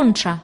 concha